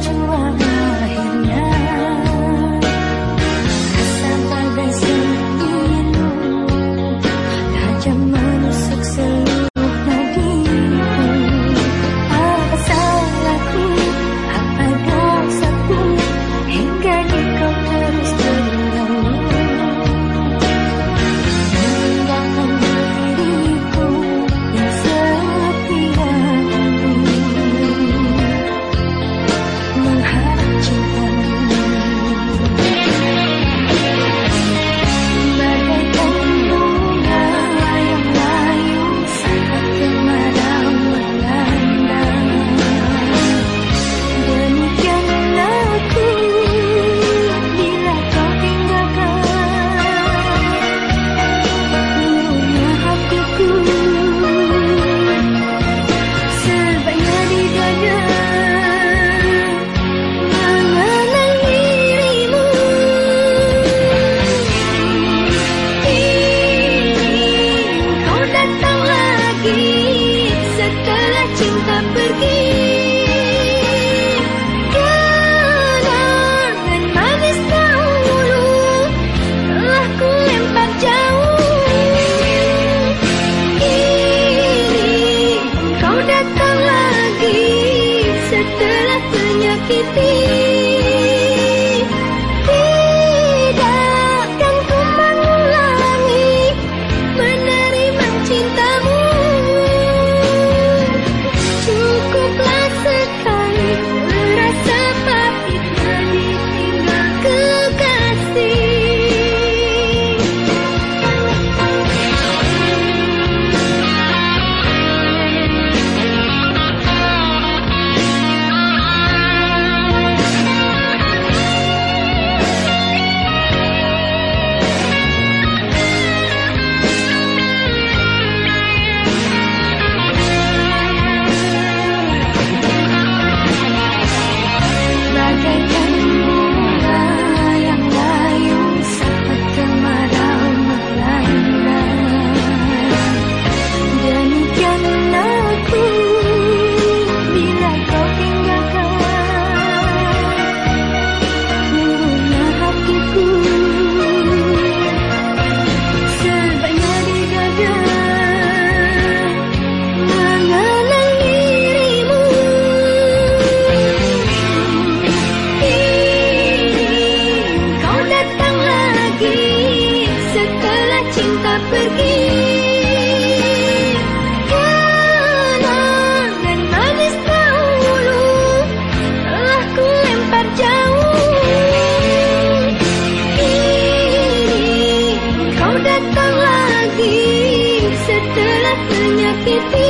Jemaah happy.